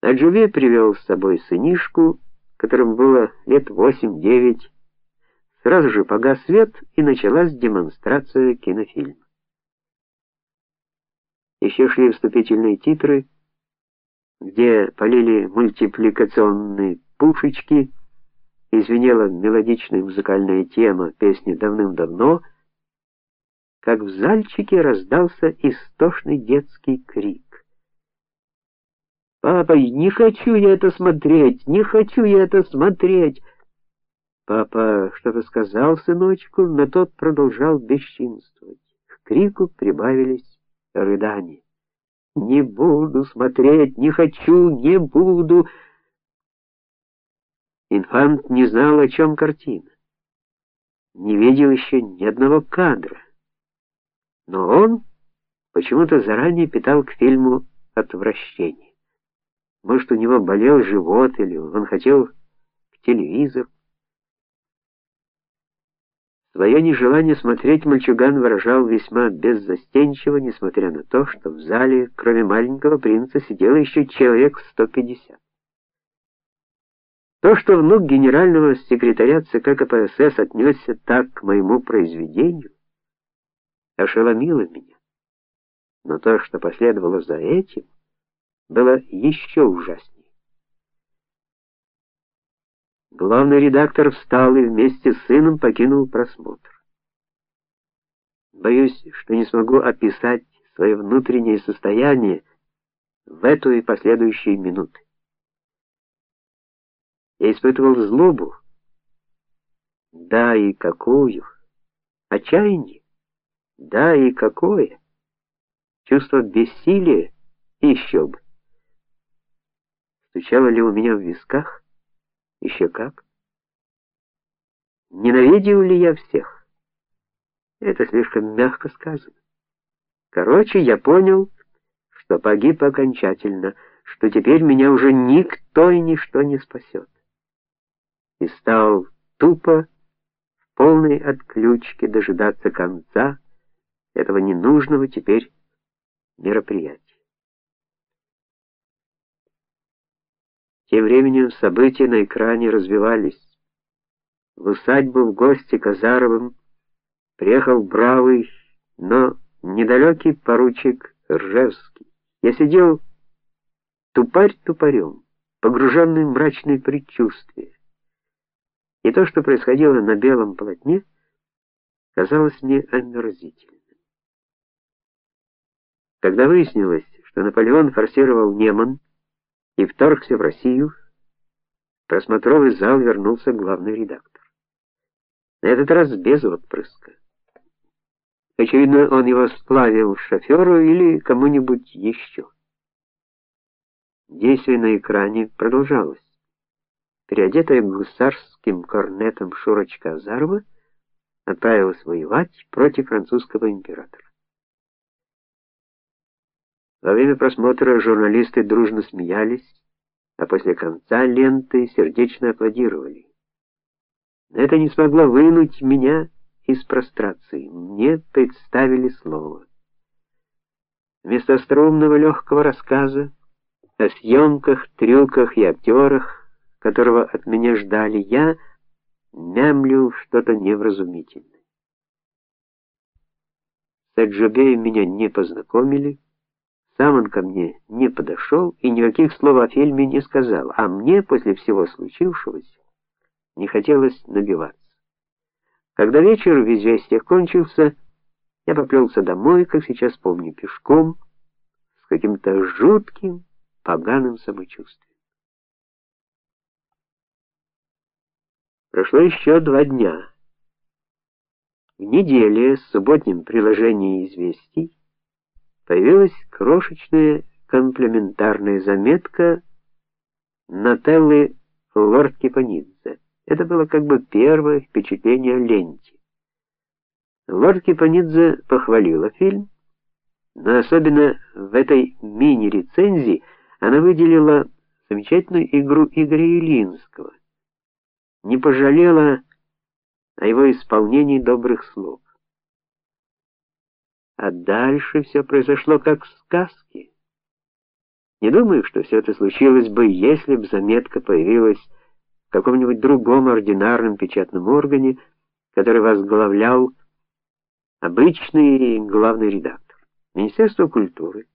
Аджуве привел с собой сынишку, которому было лет восемь-девять. Сразу же погас свет, и началась демонстрация кинофильма. Еще шли вступительные титры, где полили мультипликационные пушечки, извинела мелодичная музыкальная тема песни давным-давно, как в зальчике раздался истошный детский крик. Папа, не хочу я это смотреть, не хочу я это смотреть. Папа что-то сказал сыночку, но тот продолжал бесчинствовать. К крику прибавились рыдания. Не буду смотреть, не хочу, не буду. Инфант не знал, о чем картина. Не видел еще ни одного кадра. Но он почему-то заранее питал к фильму отвращение. Может, у него болел живот или он хотел к телевизору. Свое нежелание смотреть мальчуган выражал весьма беззастенчиво, несмотря на то, что в зале, кроме маленького принца, сидело еще человек 150. То, что внук генерального секретаря ЦК КПСС отнесся так к моему произведению, ошеломило меня. Но то, что последовало за этим, было еще ужаснее. Главный редактор встал и вместе с сыном покинул просмотр. Боюсь, что не смогу описать свое внутреннее состояние в эту и последующие минуты. Я испытывал злобу. Да и какую? Отчаяние. Да и какое? Чувство бессилия еще бы. Стучало ли у меня в висках? Еще как. Ненавидел ли я всех? Это слишком мягко сказано. Короче, я понял, что погиб окончательно, что теперь меня уже никто и ничто не спасет. И стал тупо в полной отключке дожидаться конца этого ненужного теперь мероприятия. Тем временем события на экране развивались. В усадьбу в гости к Азаровым приехал бравый, но недалекий поручик Ржевский. Я сидел тупарь тупарем, погруженный в мрачные предчувствия. И то, что происходило на белом полотне, казалось мне омерзительным. Когда выяснилось, что Наполеон форсировал Неман, и вторгся в Россию, в просмотровый зал вернулся главный редактор. На этот раз без отпрыска. Очевидно, он его сплавил шоферу или кому-нибудь еще. Действие на экране продолжалось. Переодетая гусарским корнетом Шурочка Азарова отправилась воевать против французского императора. Во время просмотра журналисты дружно смеялись, а после конца ленты сердечно аплодировали. Это не смогло вынуть меня из прострации. Мне представили слово. Вместо остроумного легкого рассказа о съемках, трюках и актерах, которого от меня ждали, я мямлю что-то невразумительное. С Аджубеем меня не познакомили. Сам он ко мне не подошел и никаких слов о фильме не сказал, а мне после всего случившегося не хотелось набиваться. Когда вечер в известиях кончился, я поплелся домой, как сейчас помню, пешком, с каким-то жутким, поганым самочувствием. Прошло еще два дня. В неделе с субботним приложением известий появилась крошечная комплементарная заметка Нателлы Лорд Кипанидзе. Это было как бы первое впечатление о ленте. Лорд Кипанидзе похвалила фильм, но особенно в этой мини-рецензии она выделила замечательную игру Игоря Илинского. Не пожалела о его исполнении добрых слов. А дальше все произошло как в сказке. Не думаю, что все это случилось бы, если бы заметка появилась в каком-нибудь другом ординарном печатном органе, который возглавлял обычный главный редактор. Министерство культуры